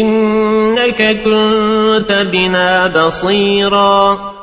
إنك كنت بنا بصيرا